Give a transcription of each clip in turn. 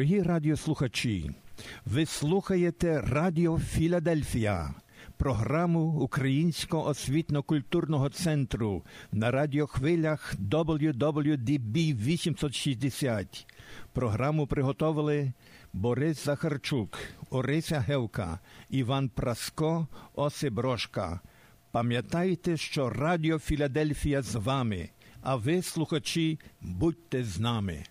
Дорогі радіослухачі, ви слухаєте Радіо Філадельфія, програму Українського освітньо-культурного центру на радіохвилях WWDB 860. Програму приготовили Борис Захарчук, Орися Гевка, Іван Праско, Осип Брошка. Пам'ятайте, що Радіо Філадельфія з вами, а ви, слухачі, будьте з нами.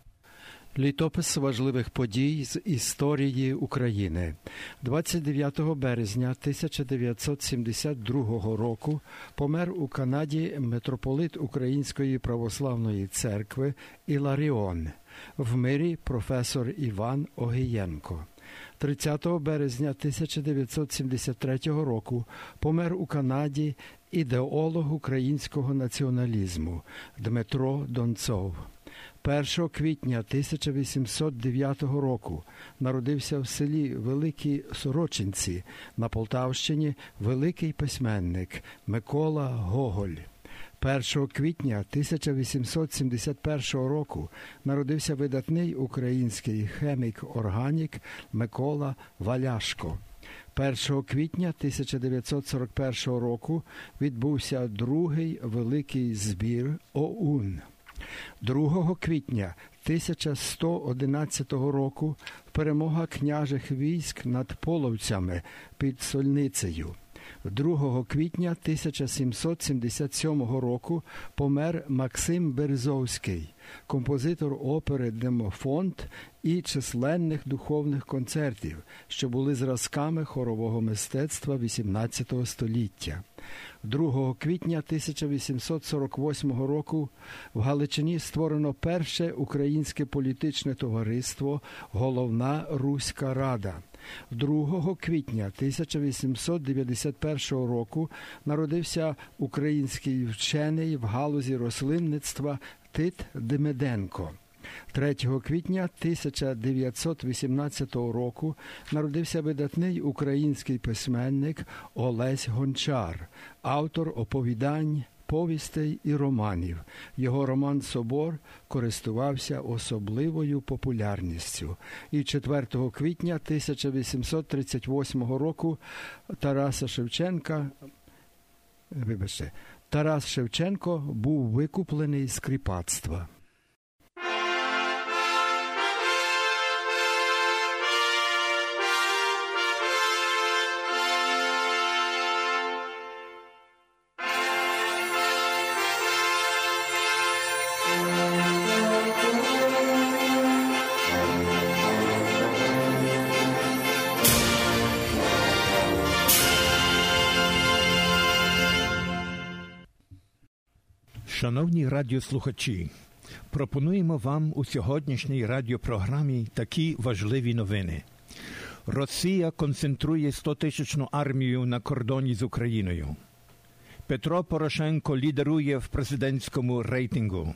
Літопис важливих подій з історії України 29 березня 1972 року помер у Канаді митрополит Української православної церкви Іларіон в мирі професор Іван Огієнко. 30 березня 1973 року помер у Канаді ідеолог українського націоналізму Дмитро Донцов. 1 квітня 1809 року народився в селі Великі Сорочинці на Полтавщині великий письменник Микола Гоголь. 1 квітня 1871 року народився видатний український хемік-органік Микола Валяшко. 1 квітня 1941 року відбувся другий великий збір ОУН. 2 квітня 1111 року перемога княжих військ над половцями під Сольницею. 2 квітня 1777 року помер Максим Березовський, композитор опери Демофонт і численних духовних концертів, що були зразками хорового мистецтва XVIII століття. 2 квітня 1848 року в Галичині створено перше українське політичне товариство Головна Руська Рада. 2 квітня 1891 року народився український вчений в галузі рослинництва Тит Демиденко. 3 квітня 1918 року народився видатний український письменник Олесь Гончар, автор оповідань. Повістей і романів. Його роман Собор користувався особливою популярністю. І 4 квітня 1838 року Тараса Шевченка вибачте, Тарас Шевченко був викуплений з кріпацтва. Шановні радіослухачі, пропонуємо вам у сьогоднішній радіопрограмі такі важливі новини. Росія концентрує 100-тисячну армію на кордоні з Україною. Петро Порошенко лідерує в президентському рейтингу.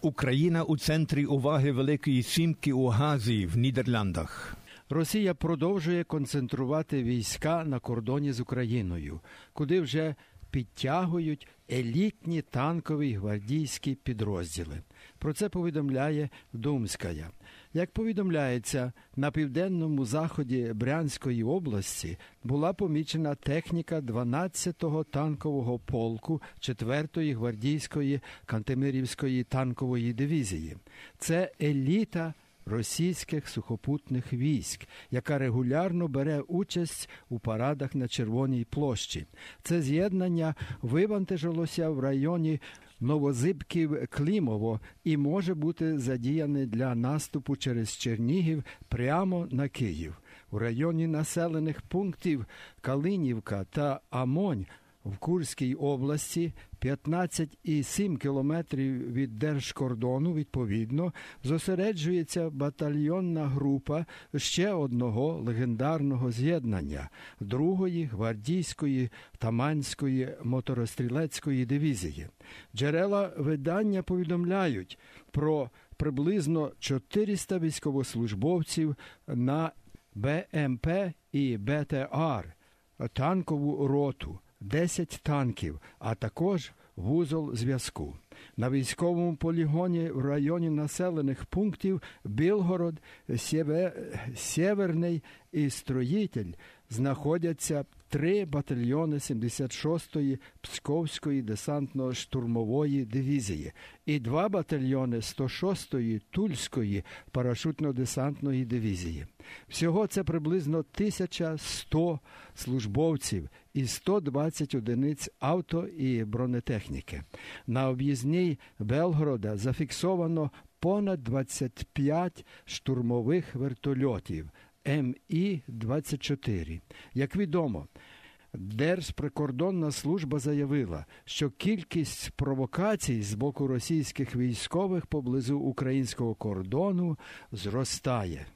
Україна у центрі уваги Великої Сімки у Газі в Нідерландах. Росія продовжує концентрувати війська на кордоні з Україною, куди вже підтягують елітні танкові гвардійські підрозділи. Про це повідомляє Думськая. Як повідомляється, на південному заході Брянської області була помічена техніка 12-го танкового полку 4-ї гвардійської Кантемирівської танкової дивізії. Це еліта російських сухопутних військ, яка регулярно бере участь у парадах на Червоній площі. Це з'єднання вивантажилося в районі. Новозибків Клімово і може бути задіяне для наступу через Чернігів прямо на Київ у районі населених пунктів Калинівка та Амонь в Курській області 15,7 кілометрів від держкордону, відповідно, зосереджується батальйонна група ще одного легендарного з'єднання другої гвардійської Таманської моторострілецької дивізії. Джерела видання повідомляють про приблизно 400 військовослужбовців на БМП і БТР, танкову роту. 10 танків, а також вузол зв'язку. На військовому полігоні в районі населених пунктів Білгород, Сєверний і Строїтель знаходяться три батальйони 76-ї Псковської десантно-штурмової дивізії і два батальйони 106-ї Тульської парашутно-десантної дивізії. Всього це приблизно 1100 службовців і 120 одиниць авто і бронетехніки. На об'їзній Белгорода зафіксовано понад 25 штурмових вертольотів. МІ-24. Як відомо, Держприкордонна служба заявила, що кількість провокацій з боку російських військових поблизу українського кордону зростає.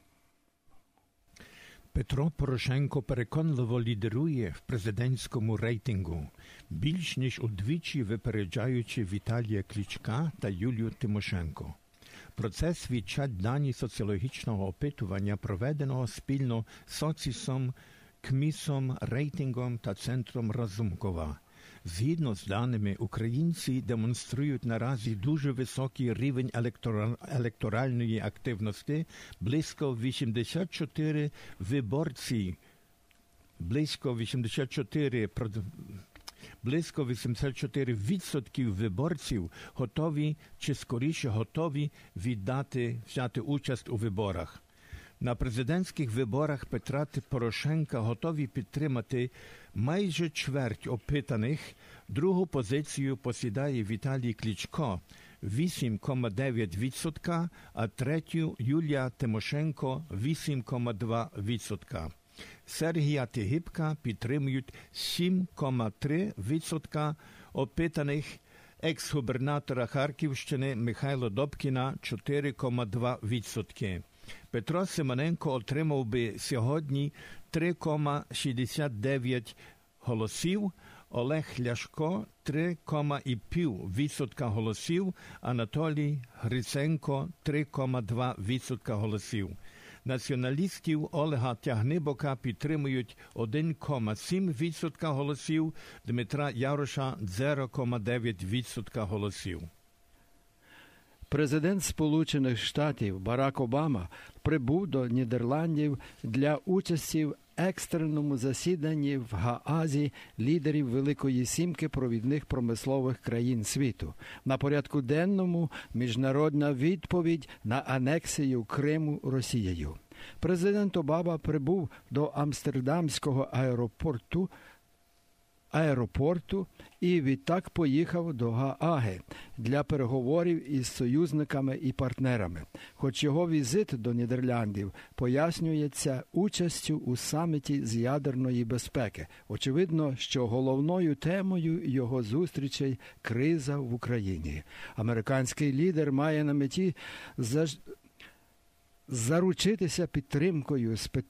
Петро Порошенко переконливо лідерує в президентському рейтингу, більш ніж удвічі випереджаючи Віталія Клічка та Юлію Тимошенко. Про це свідчать дані соціологічного опитування, проведеного спільно соцісом, КМІСом, рейтингом та центром Разумкова. Згідно з даними, українці демонструють наразі дуже високий рівень електоральної активності, близько 84 виборці, близько 84 Близько 84% виборців готові чи скоріше готові віддати взяти участь у виборах. На президентських виборах Петра Порошенка готові підтримати майже чверть опитаних. Другу позицію посідає Віталій Клічко 8,9%, а третю Юлія Тимошенко 8,2%. Сергія Тигіпка підтримують 7,3% опитаних екс-губернатора Харківщини Михайла Добкіна 4,2%. Петро Симоненко отримав би сьогодні 3,69 голосів. Олег Ляшко 3,5% голосів, Анатолій Гриценко 3,2% голосів. Націоналістів Олега Тягнибока підтримують 1,7% голосів, Дмитра Яроша 0,9% голосів. Президент Сполучених Штатів Барак Обама прибув до Нідерландів для участі в екстреному засіданні в Гаазі лідерів Великої Сімки провідних промислових країн світу. На порядку денному міжнародна відповідь на анексію Криму Росією. Президент Обаба прибув до Амстердамського аеропорту аеропорту і відтак поїхав до Гааги для переговорів із союзниками і партнерами. Хоч його візит до Нідерландів пояснюється участю у саміті з ядерної безпеки. Очевидно, що головною темою його зустрічей криза в Україні. Американський лідер має на меті заж... заручитися підтримкою спит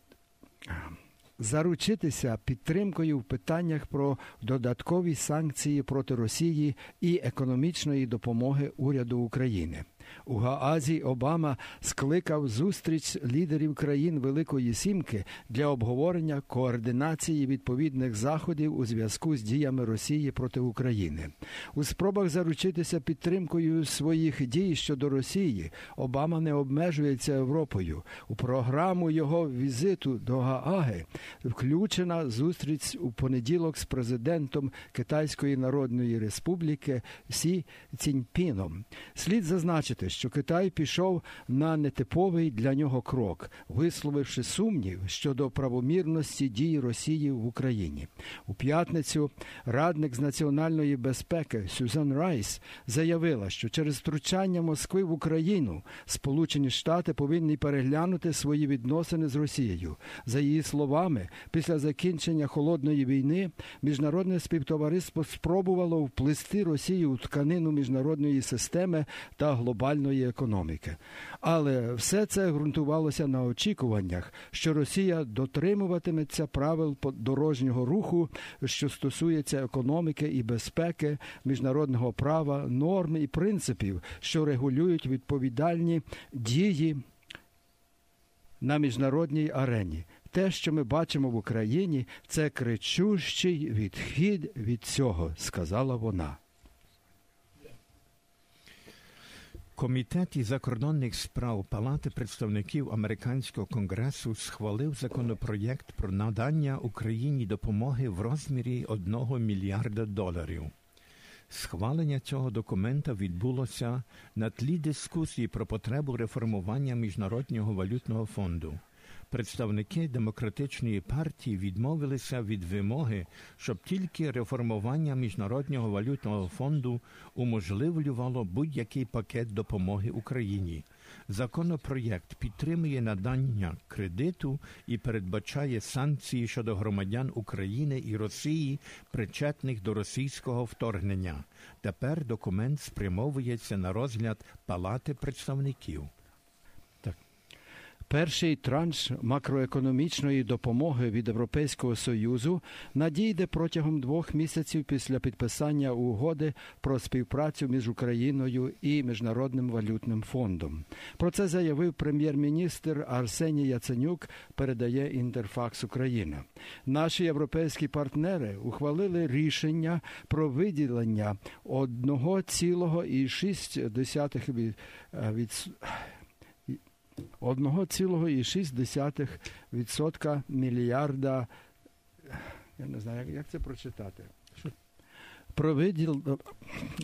заручитися підтримкою в питаннях про додаткові санкції проти Росії і економічної допомоги уряду України. У Гаазі Обама скликав зустріч лідерів країн Великої Сімки для обговорення координації відповідних заходів у зв'язку з діями Росії проти України. У спробах заручитися підтримкою своїх дій щодо Росії Обама не обмежується Європою. У програму його візиту до Гааги включена зустріч у понеділок з президентом Китайської Народної Республіки Сі Ціньпіном. Слід зазначити бачити, що Китай пішов на нетиповий для нього крок, висловивши сумнів щодо правомірності дій Росії в Україні. У п'ятницю радник з національної безпеки Сюзан Райс заявила, що через втручання Москви в Україну Сполучені Штати повинні переглянути свої відносини з Росією. За її словами, після закінчення холодної війни міжнародне співтовариство спробувало вплисти Росію у тканину міжнародної системи та глобальної глобальної економіки. Але все це ґрунтувалося на очікуваннях, що Росія дотримуватиметься правил дорожнього руху, що стосується економіки і безпеки, міжнародного права, норм і принципів, що регулюють відповідальні дії на міжнародній арені. Те, що ми бачимо в Україні, це кричущий відхід від цього, сказала вона. Комітет закордонних справ Палати представників американського конгресу схвалив законопроєкт про надання Україні допомоги в розмірі 1 мільярда доларів. Схвалення цього документа відбулося на тлі дискусії про потребу реформування міжнародного валютного фонду представники демократичної партії відмовилися від вимоги, щоб тільки реформування міжнародного валютного фонду уможливлювало будь-який пакет допомоги Україні. Законопроєкт підтримує надання кредиту і передбачає санкції щодо громадян України і Росії, причетних до російського вторгнення. Тепер документ спрямовується на розгляд Палати представників. Перший транш макроекономічної допомоги від Європейського союзу надійде протягом двох місяців після підписання угоди про співпрацю між Україною і Міжнародним валютним фондом. Про це заявив прем'єр-міністр Арсеній Яценюк. Передає інтерфакс Україна. Наші європейські партнери ухвалили рішення про виділення 1,6 від, від 1,6% мільярда. Я не знаю, як це прочитати. Про, виділ...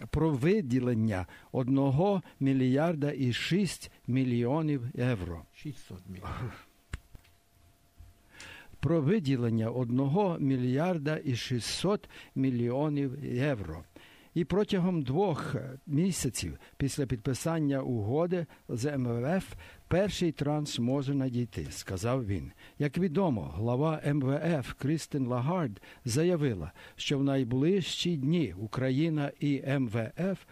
про виділення 1 мільярда і 6 мільйонів євро. 600 мільйонів. Про виділення 1 мільярда і 600 мільйонів євро. І протягом двох місяців після підписання угоди з МВФ перший транш може надійти, сказав він. Як відомо, глава МВФ Крістин Лагард заявила, що в найближчі дні Україна і МВФ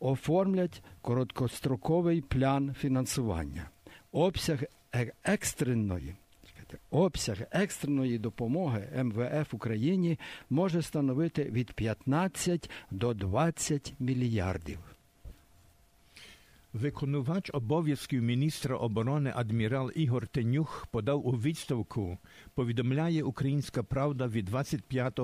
оформлять короткостроковий план фінансування. Обсяг екстреної обсяг екстреної допомоги МВФ Україні може становити від 15 до 20 мільярдів. Виконувач обов'язків міністра оборони адмірал Ігор Тенюх подав у відставку. Повідомляє Українська Правда від 25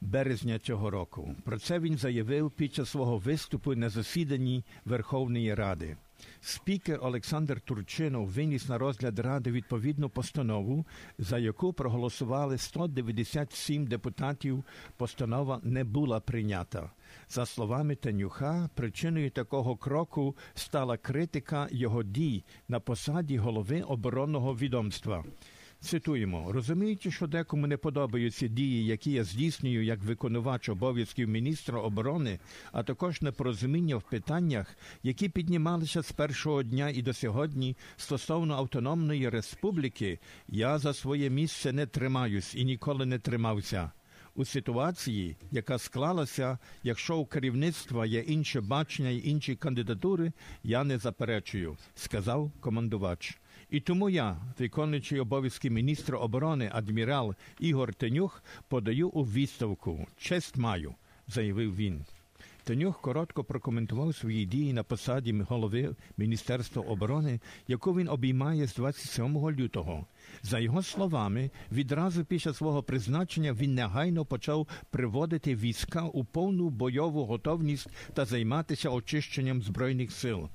березня цього року. Про це він заявив під час свого виступу на засіданні Верховної Ради. Спікер Олександр Турчинов виніс на розгляд ради відповідну постанову, за яку проголосували 197 депутатів. Постанова не була прийнята. За словами Танюха, причиною такого кроку стала критика його дій на посаді голови оборонного відомства. Цитуємо, розуміючи, що декому не подобаються дії, які я здійснюю як виконувач обов'язків міністра оборони, а також непорозуміння в питаннях, які піднімалися з першого дня і до сьогодні стосовно автономної республіки, я за своє місце не тримаюсь і ніколи не тримався. У ситуації, яка склалася, якщо у керівництва є інше бачення і інші кандидатури, я не заперечую, сказав командувач. І тому я, виконуючий обов'язки міністра оборони адмірал Ігор Тенюх, подаю у відставку. Честь маю, заявив він. Тенюх коротко прокоментував свої дії на посаді голови Міністерства оборони, яку він обіймає з 27 лютого. За його словами, відразу після свого призначення він негайно почав приводити війська у повну бойову готовність та займатися очищенням збройних сил.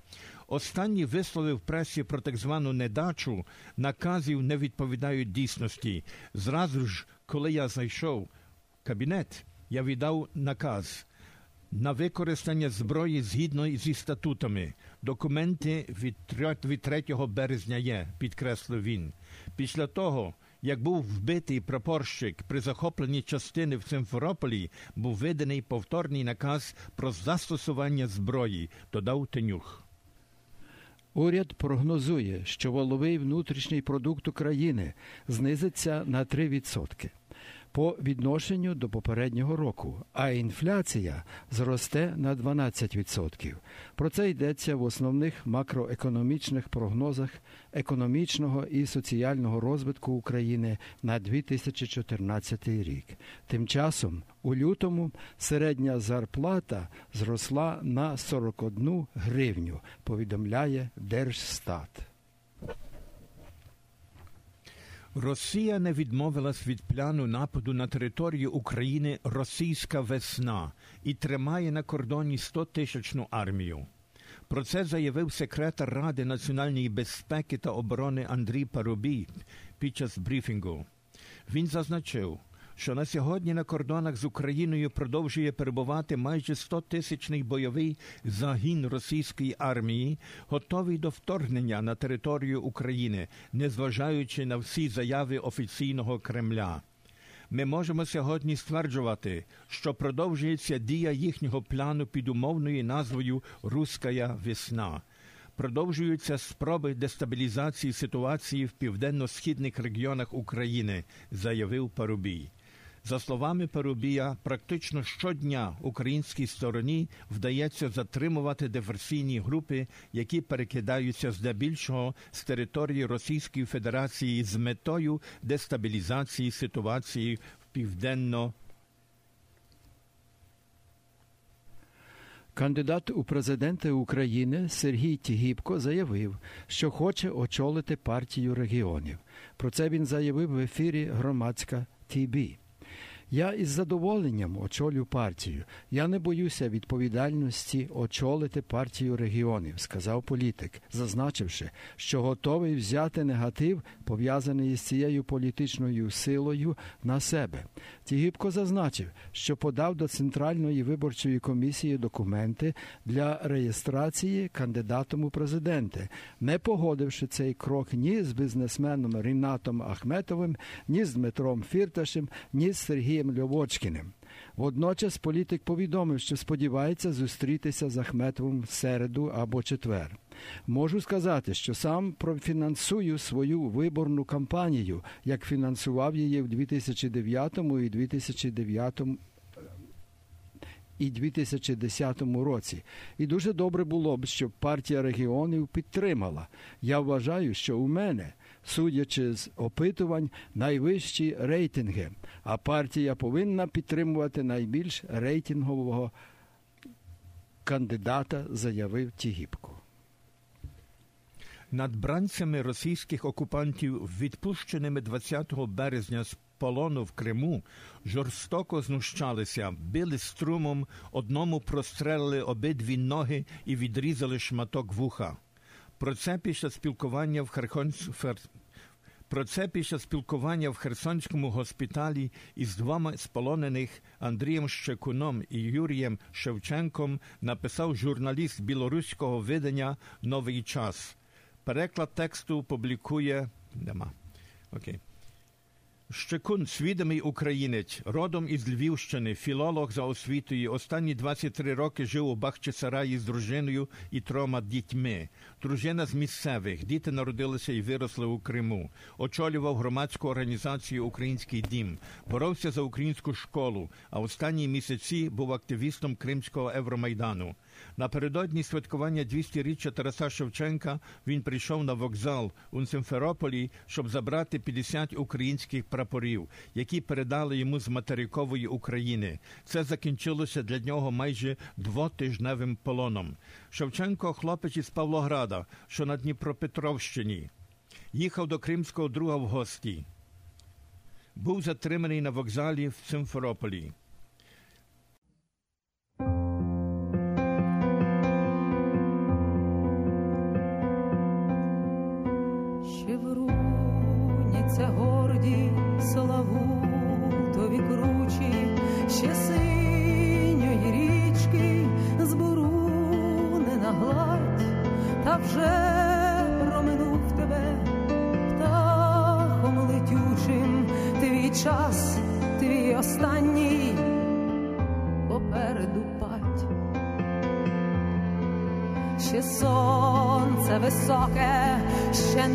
Останні вислови в пресі про так звану недачу наказів не відповідають дійсності. Зразу ж, коли я зайшов в кабінет, я віддав наказ на використання зброї згідно зі статутами. Документи від 3 березня є, підкреслив він. Після того, як був вбитий прапорщик при захопленні частини в Симферополі, був виданий повторний наказ про застосування зброї, додав Тенюх. Уряд прогнозує, що воловий внутрішній продукт України знизиться на 3% по відношенню до попереднього року, а інфляція зросте на 12%. Про це йдеться в основних макроекономічних прогнозах економічного і соціального розвитку України на 2014 рік. Тим часом у лютому середня зарплата зросла на 41 гривню. Повідомляє Держстат. Росія не відмовилась від плану нападу на територію України Російська весна і тримає на кордоні 100-тисячну армію. Про це заявив секретар Ради національної безпеки та оборони Андрій Парубій під час брифінгу. Він зазначив, що на сьогодні на кордонах з Україною продовжує перебувати майже 100-тисячний бойовий загін російської армії, готовий до вторгнення на територію України, незважаючи на всі заяви офіційного Кремля. Ми можемо сьогодні стверджувати, що продовжується дія їхнього плану під умовною назвою Руська весна. Продовжуються спроби дестабілізації ситуації в південно-східних регіонах України, заявив Парубій. За словами Парубія, практично щодня українській стороні вдається затримувати диверсійні групи, які перекидаються здебільшого з території Російської Федерації з метою дестабілізації ситуації в південно. Кандидат у президенти України Сергій Тігіпко заявив, що хоче очолити партію регіонів. Про це він заявив в ефірі Громадська ТІБІ. Я із задоволенням очолю партію. Я не боюся відповідальності очолити партію регіонів, сказав політик, зазначивши, що готовий взяти негатив, пов'язаний з цією політичною силою, на себе. Тігіпко зазначив, що подав до Центральної виборчої комісії документи для реєстрації кандидатом у президенти, не погодивши цей крок ні з бізнесменом Рінатом Ахметовим, ні з Дмитром Фірташем, ні з Сергієм Льовочкіним. Водночас політик повідомив, що сподівається зустрітися з Ахметовим в середу або четвер. Можу сказати, що сам профінансую свою виборну кампанію, як фінансував її в 2009 і 2009 і 2010 році. І дуже добре було б, щоб партія регіонів підтримала. Я вважаю, що у мене, судячи з опитувань, найвищі рейтинги, а партія повинна підтримувати найбільш рейтингового кандидата, заявив Тігіпко. Над бранцями російських окупантів, відпущеними 20 березня з полону в Криму, жорстоко знущалися, били струмом, одному прострелили обидві ноги і відрізали шматок вуха. Про це після спілкування в Херхонсь... Про це після спілкування в Херсонському госпіталі із двома з полонених Андрієм Щекуном і Юрієм Шевченком написав журналіст білоруського видання Новий час. Переклад тексту публікує нема. Окей. Щекун, свідомий українець, родом із Львівщини, філолог за освітою. Останні 23 роки жив у Бахчисараї з дружиною і трьома дітьми. Дружина з місцевих. Діти народилися і виросли у Криму. Очолював громадську організацію Український дім, боровся за українську школу. А останні місяці був активістом Кримського Евромайдану. Напередодні святкування 200-річчя Тараса Шевченка він прийшов на вокзал у Симферополі, щоб забрати 50 українських прапорів, які передали йому з материкової України. Це закінчилося для нього майже двотижневим полоном. Шевченко, хлопець із Павлограда, що на Дніпропетровщині, їхав до Кримського друга в гості. Був затриманий на вокзалі в Симферополі. Соловутові кручі, ще синьої річки збурунена гладь, та вже проминув тебе птахом летючим твій час, твій останній попереду пать. Ще сонце високе, ще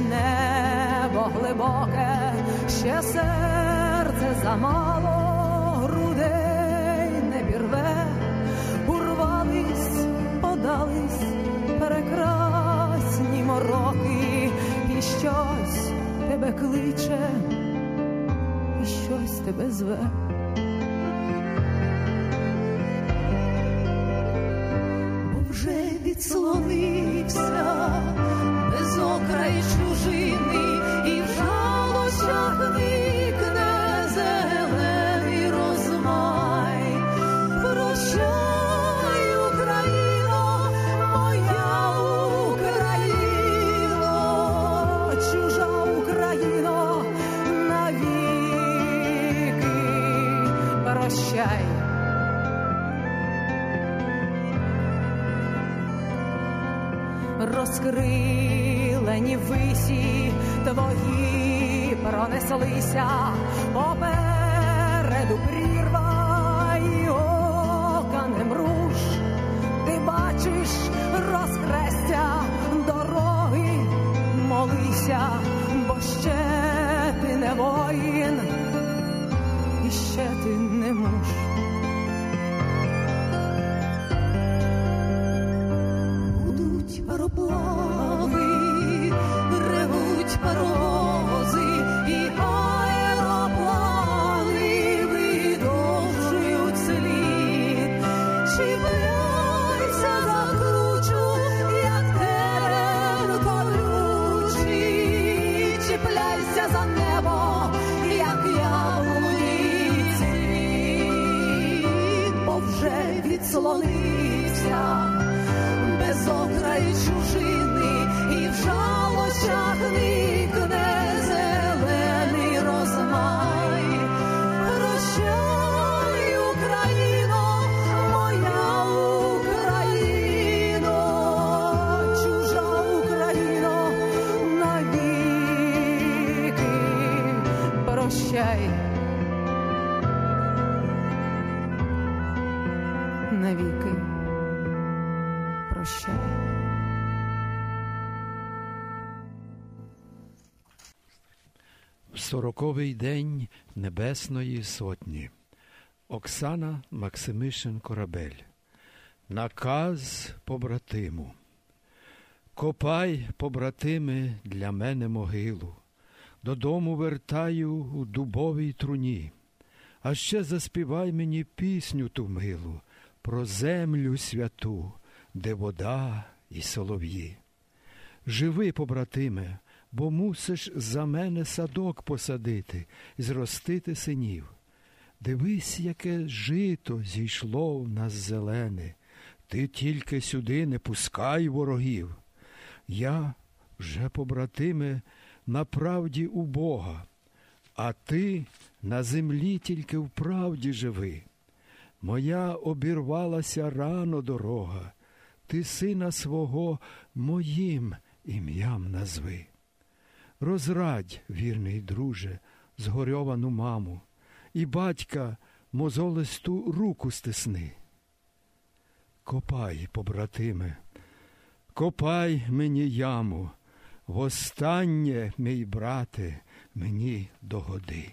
небо глибоке, ще серце замало, грудей не пірве, урвались, подались прекрасні мороки, і щось тебе кличе, і щось тебе зве. Розкрилені висі твої пронеслися Навіки прощай. Сороковий день Небесної Сотні. Оксана Максимишин Корабель. Наказ побратиму. Копай, побратими, для мене могилу. Додому вертаю у дубовій труні. А ще заспівай мені пісню ту милу про землю святу, де вода і солов'ї. Живи, побратиме, бо мусиш за мене садок посадити і зростити синів. Дивись, яке жито зійшло в нас зелене, ти тільки сюди не пускай ворогів. Я вже, побратиме, на правді у Бога, а ти на землі тільки в правді живи. Моя обірвалася рано дорога, ти сина свого моїм ім'ям назви. Розрадь, вірний друже, згорьовану маму, і батька мозолисту руку стисни. Копай, побратиме, копай мені яму, востаннє, мій брате, мені догоди.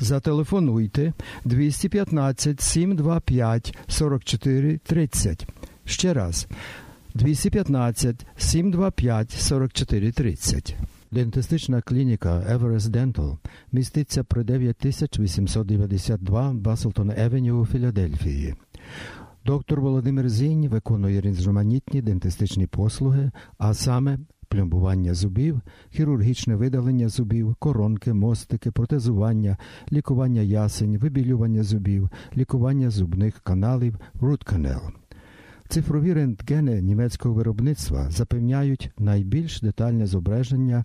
зателефонуйте 215 725 44 30. Ще раз 215 725 44 30. Дентистична клініка Everest Dental міститься при 9892 Баслтон Евеню у Філадельфії. Доктор Володимир Зінь виконує різноманітні дентистичні послуги, а саме пломбування зубів, хірургічне видалення зубів, коронки, мостики, протезування, лікування ясень, вибілювання зубів, лікування зубних каналів, рутканел. Цифрові рентгени німецького виробництва запевняють найбільш детальне зображення,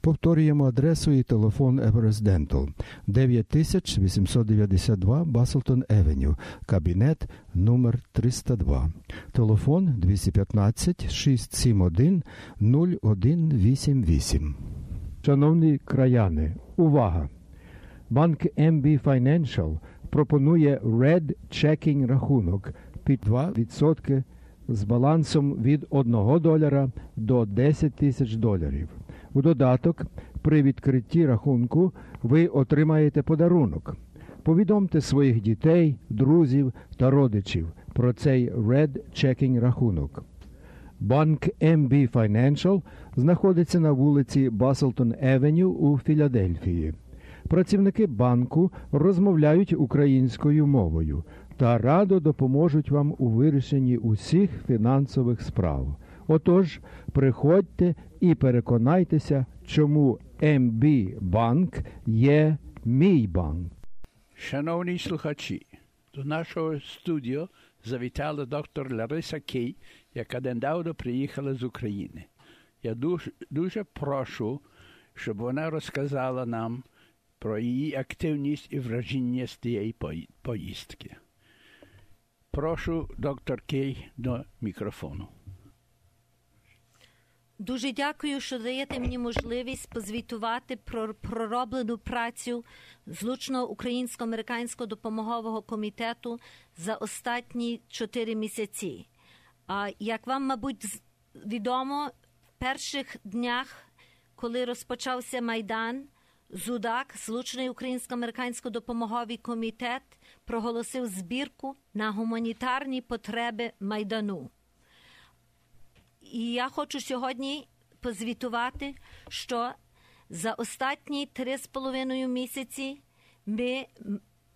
Повторюємо адресу і телефон Dental 9892 Баслтон Евеню, кабінет номер 302 телефон 215 671 0188. Шановні краяни, увага! Банк MB Financial пропонує Red Checking рахунок під 2% з балансом від 1 долара до 10 тисяч доларів. У додаток, при відкритті рахунку ви отримаєте подарунок. Повідомте своїх дітей, друзів та родичів про цей Red Checking рахунок. Банк MB Financial знаходиться на вулиці Баслтон Евеню у Філадельфії. Працівники банку розмовляють українською мовою та радо допоможуть вам у вирішенні усіх фінансових справ. Отож, приходьте і переконайтеся, чому МБ банк є мій банк. Шановні слухачі, до нашого студіо завітала доктор Лариса Кей, яка недавно приїхала з України. Я дуже, дуже прошу, щоб вона розказала нам про її активність і враження з тієї поїздки. Прошу доктор Кей до мікрофону. Дуже дякую, що даєте мені можливість позвітувати про пророблену працю злучного українсько-американського допомогового комітету за останні чотири місяці. А як вам, мабуть, відомо, в перших днях, коли розпочався майдан, Зудак, злучений українсько-американсько допомоговий комітет, проголосив збірку на гуманітарні потреби майдану. І я хочу сьогодні позвітувати, що за останні три з половиною місяці ми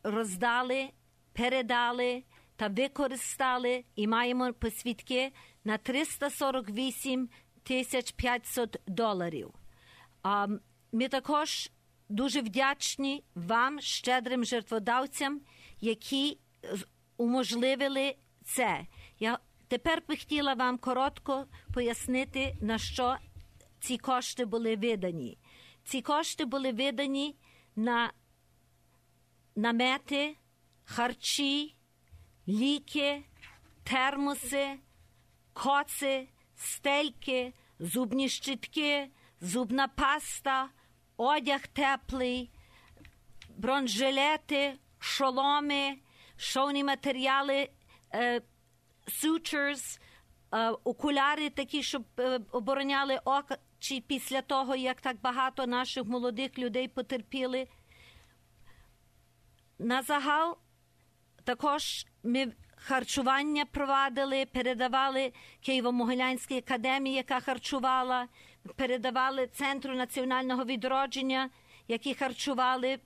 роздали, передали та використали і маємо посвідки на 348 тисяч 500 доларів. Ми також дуже вдячні вам, щедрим жертводавцям, які уможливили це. Я Тепер би хотіла вам коротко пояснити, на що ці кошти були видані. Ці кошти були видані на намети, харчі, ліки, термоси, коци, стельки, зубні щитки, зубна паста, одяг теплий, бронжилети, шоломи, шовні матеріали. Е, sutures, е, окуляри такі, щоб е, обороняли очі після того, як так багато наших молодих людей потерпіли. На загал також ми харчування провадили, передавали Києво-Могилянській академії, яка харчувала, передавали Центру національного відродження, які харчували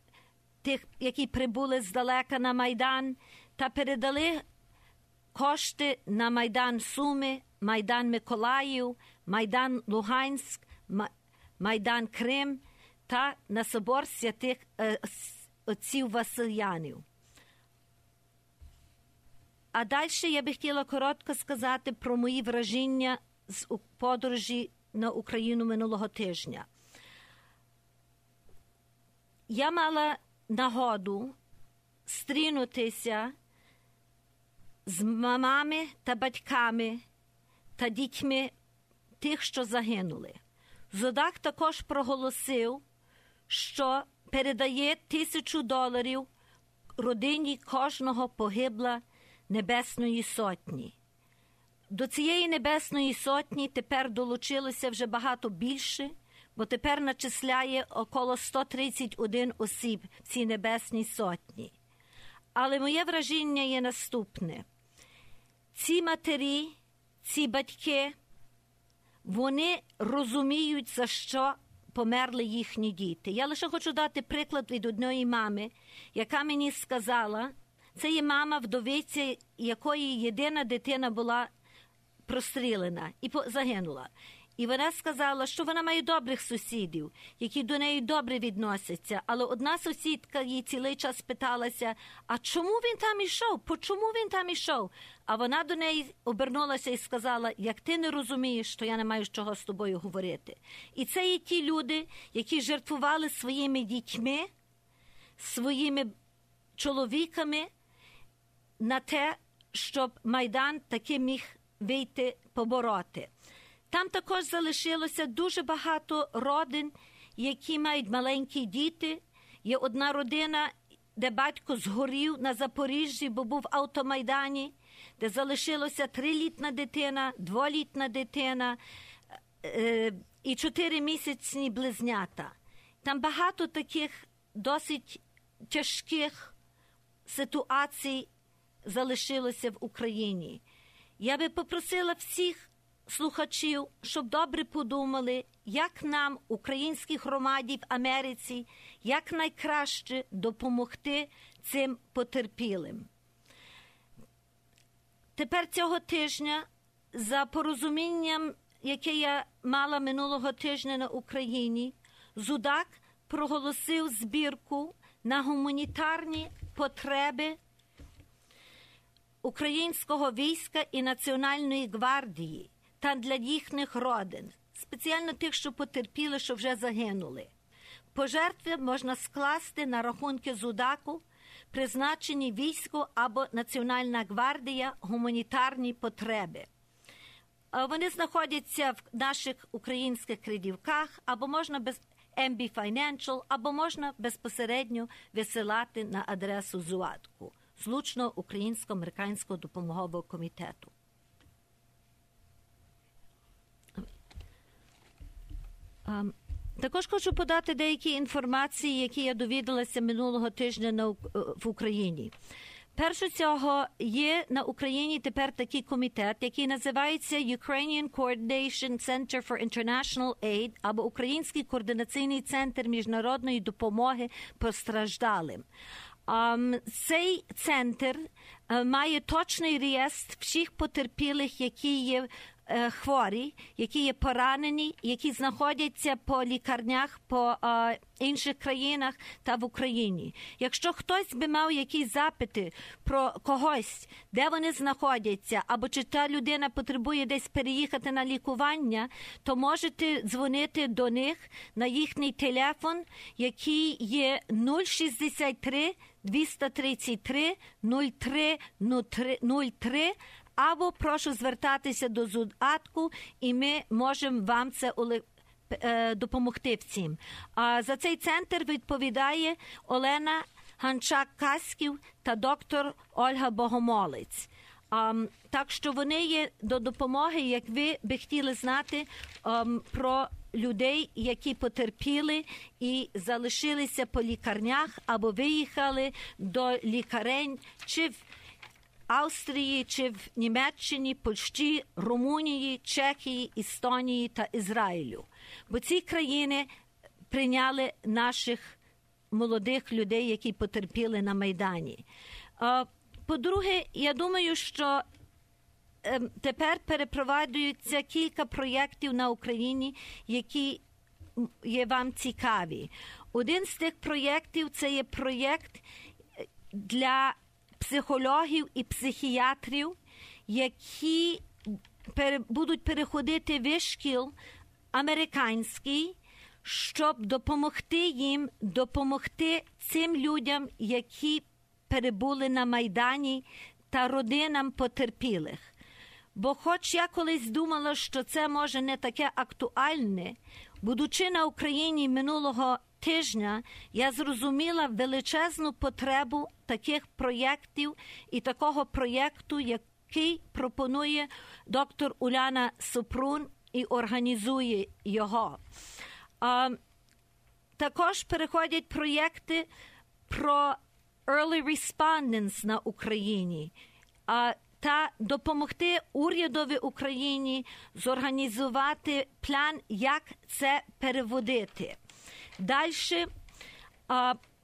тих, які прибули здалека на Майдан, та передали кошти на Майдан Суми, Майдан Миколаїв, Майдан Луганськ, Майдан Крим та на собор святих е, отців Васильянів. А далі я би хотіла коротко сказати про мої враження з подорожі на Україну минулого тижня. Я мала нагоду стрінутися з мамами та батьками та дітьми тих, що загинули. Зодак також проголосив, що передає тисячу доларів родині кожного погибла Небесної Сотні. До цієї Небесної Сотні тепер долучилося вже багато більше, бо тепер начисляє около 131 осіб в цій Небесній Сотні. Але моє враження є наступне: ці матері, ці батьки, вони розуміють, за що померли їхні діти. Я лише хочу дати приклад від одної мами, яка мені сказала, це є мама вдовиці, якої єдина дитина була прострілена і загинула. І вона сказала, що вона має добрих сусідів, які до неї добре відносяться. Але одна сусідка їй цілий час питалася: а чому він там ішов? По чому він там ішов? А вона до неї обернулася і сказала: Як ти не розумієш, то я не маю чого з тобою говорити. І це є ті люди, які жертвували своїми дітьми, своїми чоловіками на те, щоб майдан таки міг вийти побороти. Там також залишилося дуже багато родин, які мають маленькі діти. Є одна родина, де батько згорів на Запоріжжі, бо був в автомайдані, де залишилося трилітна дитина, дволітна дитина е, і чотиримісячні близнята. Там багато таких досить тяжких ситуацій залишилося в Україні. Я би попросила всіх слухачів, щоб добре подумали, як нам, українській громаді в Америці, як найкраще допомогти цим потерпілим. Тепер цього тижня, за порозумінням, яке я мала минулого тижня на Україні, Зудак проголосив збірку на гуманітарні потреби українського війська і Національної гвардії та для їхніх родин, спеціально тих, що потерпіли, що вже загинули. Пожертви можна скласти на рахунки Зудаку, призначені військо або Національна гвардія гуманітарні потреби. Вони знаходяться в наших українських кредівках, або можна без MB Financial, або можна безпосередньо висилати на адресу ЗУАТКу злучного українсько-американського допомогового комітету. Також хочу подати деякі інформації, які я довідалася минулого тижня на в Україні. Перше цього є на Україні тепер такий комітет, який називається Ukrainian Coordination Center for International Aid або Український координаційний центр міжнародної допомоги постраждалим. Цей центр е, має точний реєстр всіх потерпілих, які є е, хворі, які є поранені, які знаходяться по лікарнях по е, інших країнах та в Україні. Якщо хтось би мав якісь запити про когось, де вони знаходяться, або чи та людина потребує десь переїхати на лікування, то можете дзвонити до них на їхній телефон, який є 063 233 03 03, або прошу звертатися до ЗУДАТКу, і ми можемо вам це е, допомогти в цім. А за цей центр відповідає Олена Ганчак Касків та доктор Ольга Богомолець. Um, так що вони є до допомоги, як ви би хотіли знати um, про людей, які потерпіли і залишилися по лікарнях або виїхали до лікарень чи в Австрії, чи в Німеччині, Польщі, Румунії, Чехії, Естонії та Ізраїлю. Бо ці країни прийняли наших молодих людей, які потерпіли на Майдані. По-друге, я думаю, що ем, тепер перепроваджуються кілька проєктів на Україні, які є вам цікаві. Один з тих проєктів це є проєкт е, для психологів і психіатрів, які будуть переходити вишкіл американський, щоб допомогти їм допомогти цим людям, які перебули на Майдані та родинам потерпілих. Бо, хоч я колись думала, що це може не таке актуальне, будучи на Україні минулого тижня я зрозуміла величезну потребу таких проєктів і такого проєкту, який пропонує доктор Уляна Супрун і організує його. А, також переходять проєкти про early respondents на Україні. А, та допомогти урядові Україні зорганізувати план, як це переводити. Далі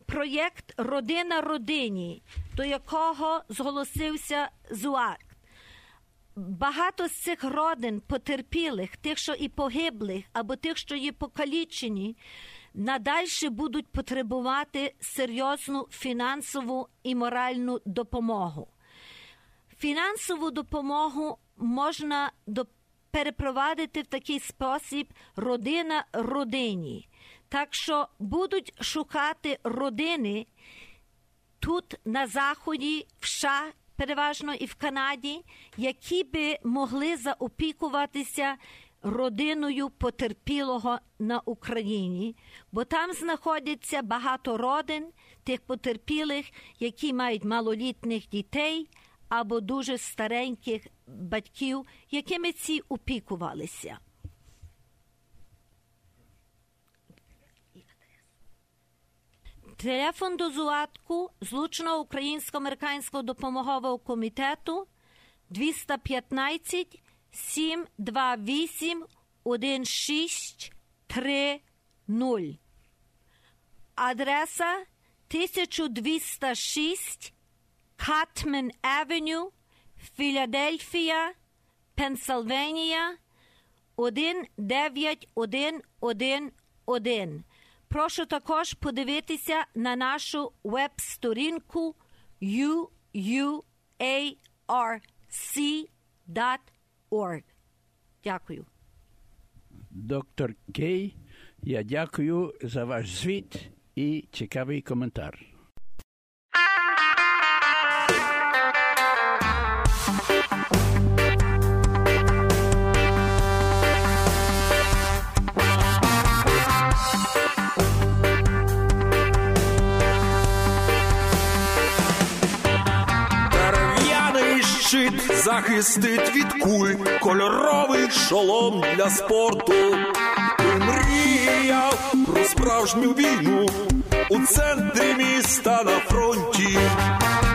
проєкт Родина родині, до якого зголосився ЗУАК. Багато з цих родин потерпілих, тих, що і погиблих, або тих, що є покалічені, надальше будуть потребувати серйозну фінансову і моральну допомогу. Фінансову допомогу можна перепровадити в такий спосіб родина родині. Так що будуть шукати родини тут на Заході, в США, переважно і в Канаді, які би могли заопікуватися родиною потерпілого на Україні, бо там знаходяться багато родин тих потерпілих, які мають малолітніх дітей або дуже стареньких батьків, якими ці опікувалися. Телефон до ЗУАТКу злучного українсько-американського допомогового комітету 215 728 1630. Адреса 1206 Катмен Авеню, Філадельфія, Пенсильванія 19111. Прошу також подивитися на нашу веб-сторінку uuarc.org. Дякую. Доктор Кей, я дякую за ваш звіт і цікавий коментар. Щит захистить від куль, кольоровий шолом для спорту. Ти мріяв про справжню війну у центрі міста на фронті.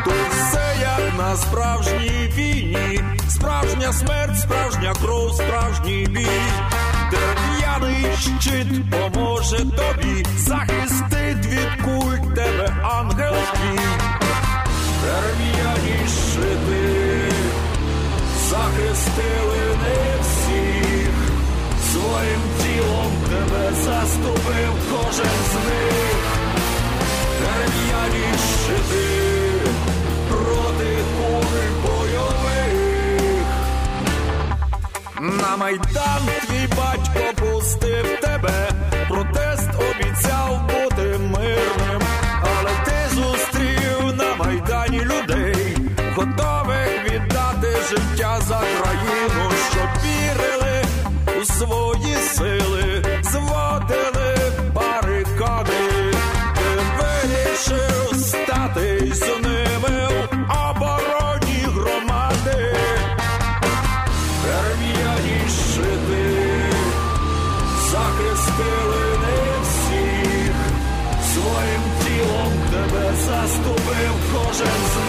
То все як на справжній війні, справжня смерть, справжня кров, справжній бій. Дерев'яний щит поможе тобі, захистить від куль тебе ангел твій. Дерев'яні щити захистили не всіх, своїм тілом тебе заступив кожен з них. Дерев'яні щити проти куль бойових. На майдан твій батько пустив тебе, за країну, щоб вірили у свої сили, зводили барикади, ти вирішив стати з ними в обороні громади. Дерев'яні щити захистили не всіх, своїм тілом тебе заступив кожен з них.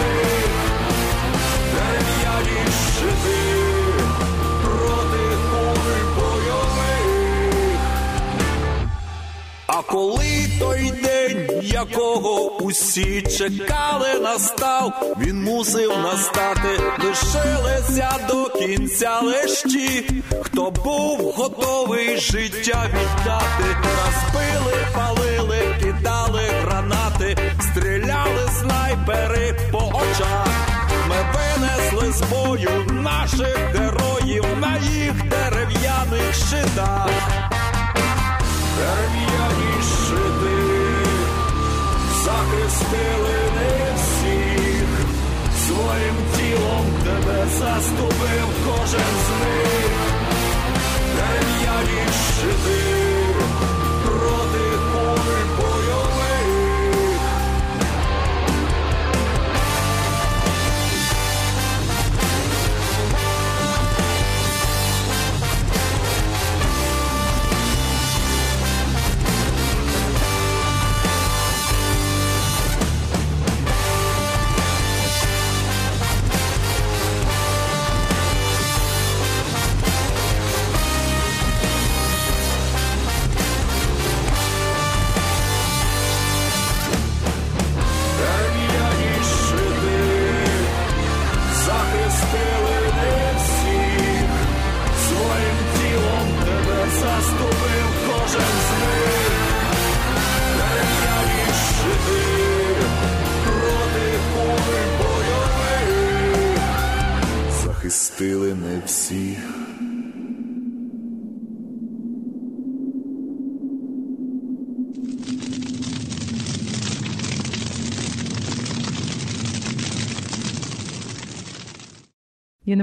Коли той день, якого усі чекали, настав, він мусив настати, лишилися до кінця лиш ті, хто був готовий життя віддати, розбили, палили, кидали гранати, стріляли снайпери по очах. Ми винесли з бою наших героїв на їх дерев'яних щитах. Дерев'яні щити захистили не всіх, своїм тілом тебе заступив кожен з них. Дерев'яні щити проти куль куль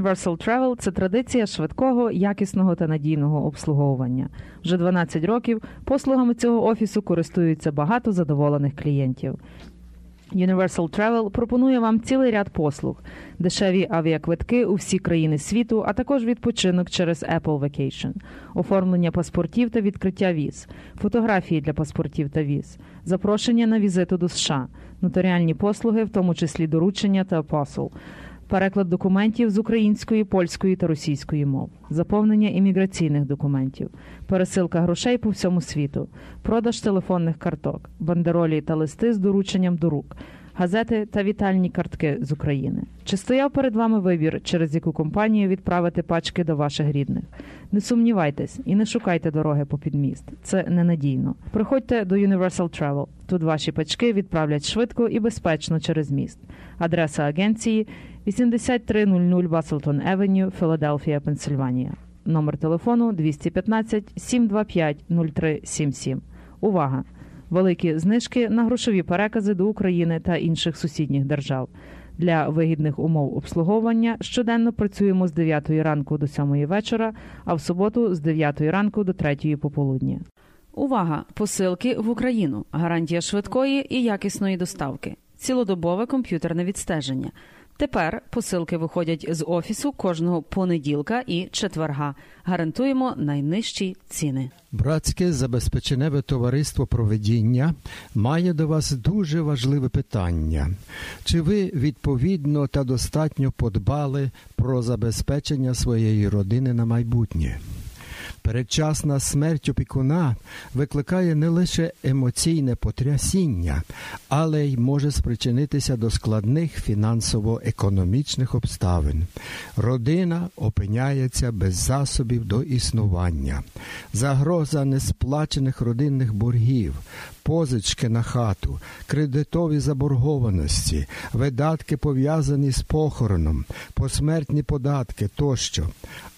Universal Travel – це традиція швидкого, якісного та надійного обслуговування. Вже 12 років послугами цього офісу користуються багато задоволених клієнтів. Universal Travel пропонує вам цілий ряд послуг: дешеві авіаквитки у всі країни світу, а також відпочинок через Apple Vacation, оформлення паспортів та відкриття віз, фотографії для паспортів та віз, запрошення на візиту до США, нотаріальні послуги, в тому числі доручення та посол, переклад документів з української, польської та російської мов, заповнення імміграційних документів, пересилка грошей по всьому світу, продаж телефонних карток, бандеролі та листи з дорученням до рук, газети та вітальні картки з України. Чи стояв перед вами вибір, через яку компанію відправити пачки до ваших рідних? Не сумнівайтесь і не шукайте дороги по підміст. Це ненадійно. Приходьте до Universal Travel. Тут ваші пачки відправлять швидко і безпечно через міст. Адреса агенції 8300 Баслтон Евеню, Філадельфія, Пенсильванія. Номер телефону 215 725 0377. Увага! Великі знижки на грошові перекази до України та інших сусідніх держав. Для вигідних умов обслуговування щоденно працюємо з 9 ранку до 7 вечора, а в суботу з 9 ранку до 3 пополудні. Увага! Посилки в Україну. Гарантія швидкої і якісної доставки. Цілодобове комп'ютерне відстеження. Тепер посилки виходять з офісу кожного понеділка і четверга. Гарантуємо найнижчі ціни. Братське забезпеченеве товариство проведіння має до вас дуже важливе питання. Чи ви відповідно та достатньо подбали про забезпечення своєї родини на майбутнє? Передчасна смерть опікуна викликає не лише емоційне потрясіння, але й може спричинитися до складних фінансово-економічних обставин. Родина опиняється без засобів до існування, загроза несплачених родинних боргів, позички на хату, кредитові заборгованості, видатки пов'язані з похороном, посмертні податки тощо.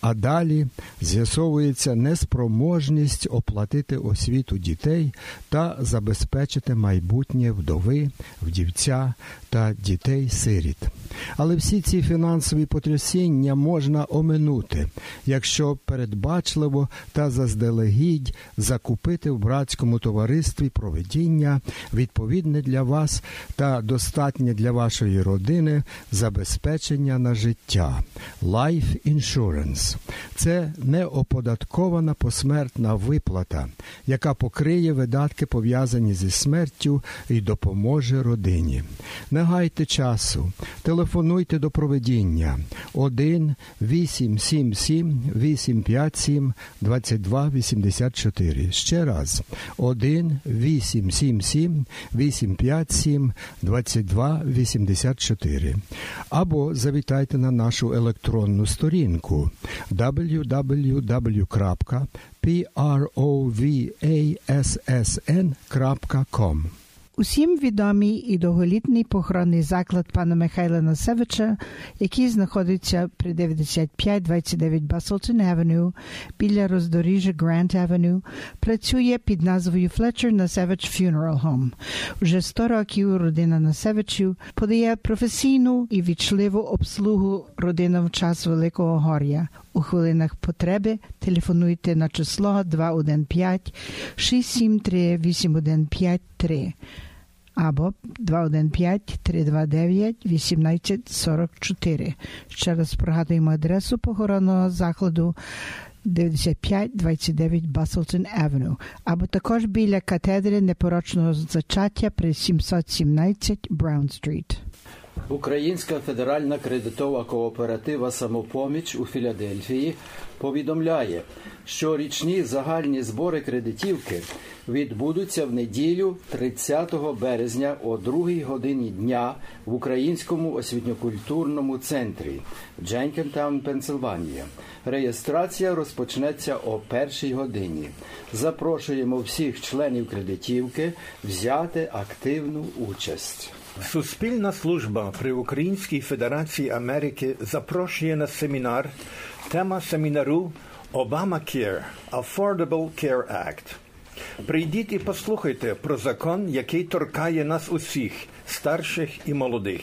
А далі з'ясовується неспроможність оплатити освіту дітей та забезпечити майбутнє вдови, вдівця та дітей-сиріт. Але всі ці фінансові потрясіння можна оминути, якщо передбачливо та заздалегідь закупити в братському товаристві проведіння відповідне для вас та достатнє для вашої родини забезпечення на життя Life Insurance. Це неоподаткована посмертна виплата, яка покриє видатки пов'язані зі смертю і допоможе родині. Не гайте часу. Телефонуйте до проведіння 1 877 857 2284. Ще раз 1 877 857 22 84 Або завітайте на нашу електронну сторінку www.provassn.com Усім відомий і довголітний похоронний заклад пана Михайла Насевича, який знаходиться при 9529 Баслтон Авеню біля роздоріжжя Грант Авеню, працює під назвою Fletcher Насевич Funeral Home. Уже 100 років родина Насевичів подає професійну і вічливу обслугу родинам в час Великого Гор'я. У хвилинах потреби телефонуйте на число 215 673 8153 або 215-329-1844. Ще раз прогадуємо адресу похоронного закладу 9529 Баслтон Авеню, або також біля катедри непорочного зачаття при 717 Браун Стріт. Українська федеральна кредитова кооператива Самопоміч у Філадельфії повідомляє, що річні загальні збори кредитівки відбудуться в неділю 30 березня о 2 годині дня в Українському освітньокультурному центрі Дженкентаун, Пенсильванія. Реєстрація розпочнеться о першій годині. Запрошуємо всіх членів кредитівки взяти активну участь. Суспільна служба при Українській Федерації Америки запрошує на семінар. Тема семінару Obamacare – Affordable Care Act. Прийдіть і послухайте про закон, який торкає нас усіх, старших і молодих.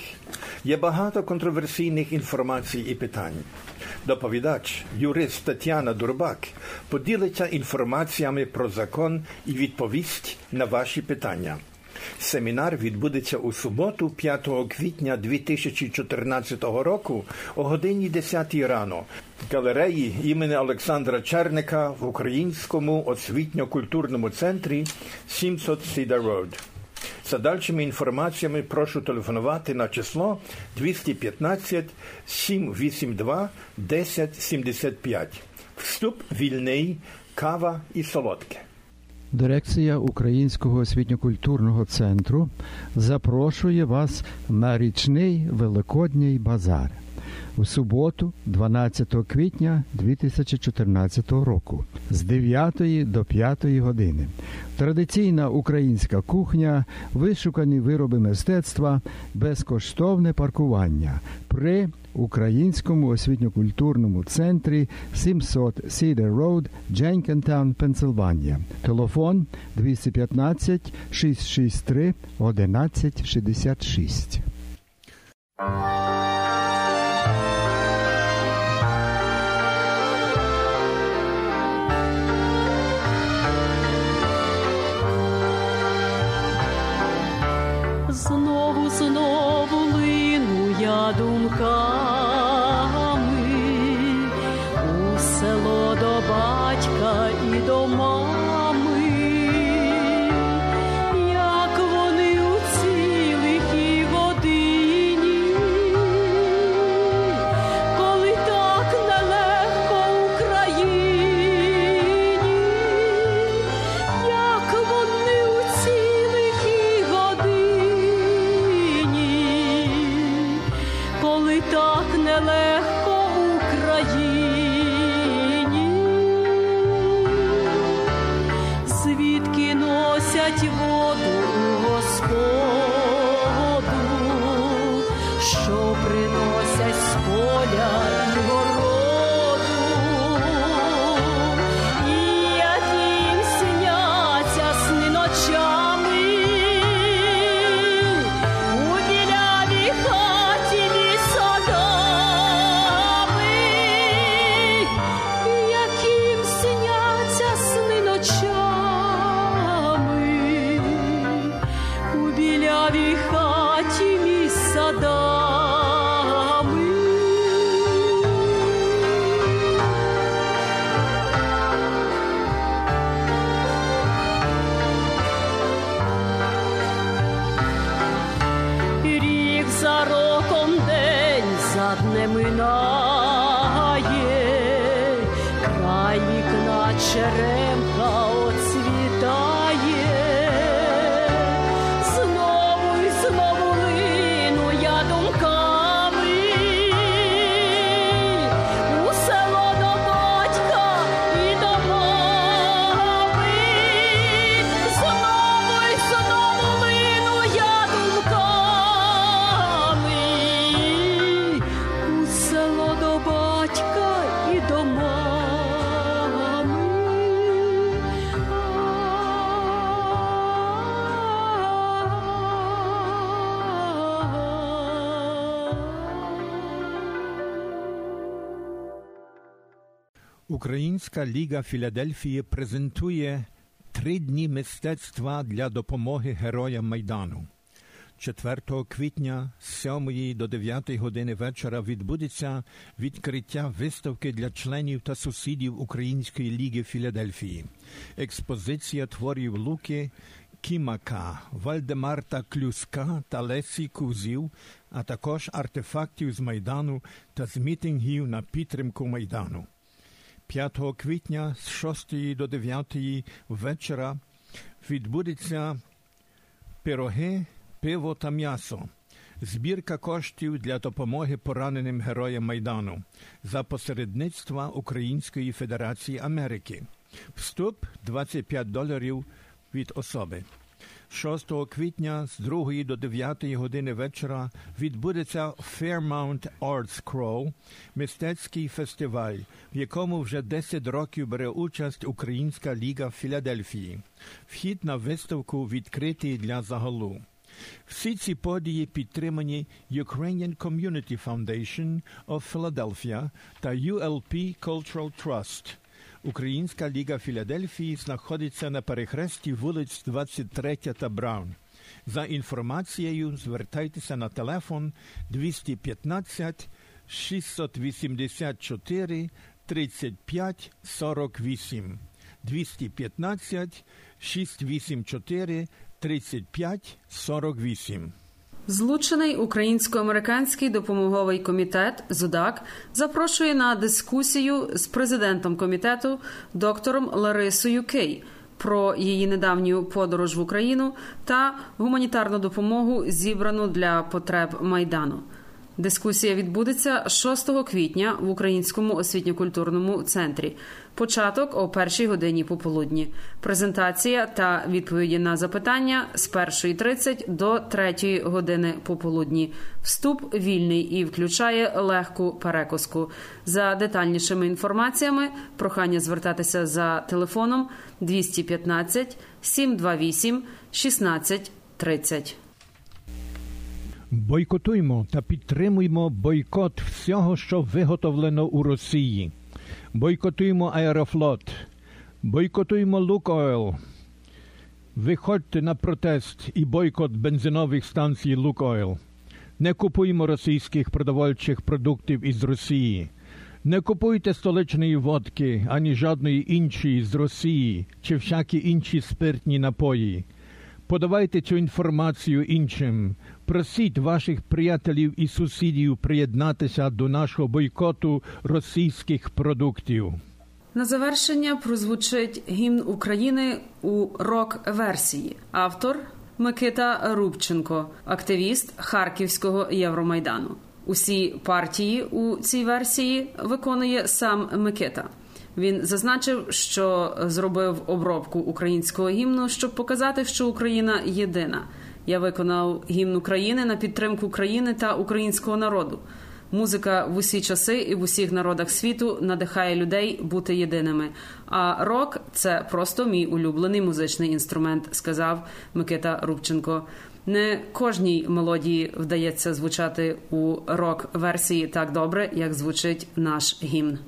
Є багато контроверсійних інформацій і питань. Доповідач, юрист Тетяна Дурбак, поділиться інформаціями про закон і відповість на ваші питання. Семінар відбудеться у суботу, 5 квітня 2014 року о годині 10 рано галереї імені Олександра Черника в Українському освітньо-культурному центрі 700 Cedar Road. За дальшими інформаціями прошу телефонувати на число 215 782 1075. Вступ вільний, кава і солодке. Дирекція Українського освітньо-культурного центру запрошує вас на річний Великодній базар у суботу, 12 квітня 2014 року з 9 до 5 години. Традиційна українська кухня, вишукані вироби мистецтва, безкоштовне паркування при Українському освітньо-культурному центрі 700 Cedar Road, Jenkintown, Пенсильванія. Телефон 215 663 1166. Знову, знову лину я думками. У село до батька і до мами, воду Господу, що приносять з поля Українська ліга Філадельфії презентує три дні мистецтва для допомоги героям Майдану. 4 квітня з 7 до 9 години вечора відбудеться відкриття виставки для членів та сусідів Української ліги Філадельфії, експозиція творів Луки Кімака, Вальдемарта Клюска та Лесі Кузів, а також артефактів з Майдану та з мітингів на підтримку Майдану. 5 квітня з 6 до 9 вечора відбудеться пироги, пиво та м'ясо. Збірка коштів для допомоги пораненим героям Майдану за посередництва Української Федерації Америки. Вступ 25 доларів від особи. 6 квітня з 2 до 9 години вечора відбудеться Fairmount Arts Crawl – мистецький фестиваль, в якому вже 10 років бере участь Українська ліга Філадельфії. Вхід на виставку відкритий для загалу. Всі ці події підтримані Ukrainian Community Foundation of Philadelphia та ULP Cultural Trust. Українська ліга Філадельфії знаходиться на перехресті вулиць 23 та Браун. За інформацією звертайтеся на телефон 215 684 35 48 215 684 35 48 Злучений українсько-американський допомоговий комітет ЗУДАК запрошує на дискусію з президентом комітету доктором Ларисою Кей про її недавню подорож в Україну та гуманітарну допомогу, зібрану для потреб майдану. Дискусія відбудеться 6 квітня в Українському освітньо-культурному центрі. Початок о першій годині пополудні. Презентація та відповіді на запитання з 1.30 до 3 години пополудні. Вступ вільний і включає легку перекуску. За детальнішими інформаціями прохання звертатися за телефоном 215 728 1630. Бойкотуймо та підтримуймо бойкот всього, що виготовлено у Росії. Бойкотуймо Аерофлот, бойкотуймо Лукойл. Виходьте на протест і бойкот бензинових станцій Лукойл. Не купуймо російських продовольчих продуктів із Росії. Не купуйте столичної водки ані жодної іншої з Росії чи всякі інші спиртні напої. Подавайте цю інформацію іншим. Просіть ваших приятелів і сусідів приєднатися до нашого бойкоту російських продуктів. На завершення прозвучить гімн України у рок-версії. Автор Микита Рубченко, активіст Харківського Євромайдану. Усі партії у цій версії виконує сам Микита. Він зазначив, що зробив обробку українського гімну, щоб показати, що Україна єдина. Я виконав гімн України на підтримку країни та українського народу. Музика в усі часи і в усіх народах світу надихає людей бути єдиними. А рок це просто мій улюблений музичний інструмент, сказав Микита Рубченко. Не кожній мелодії вдається звучати у рок версії так добре, як звучить наш гімн.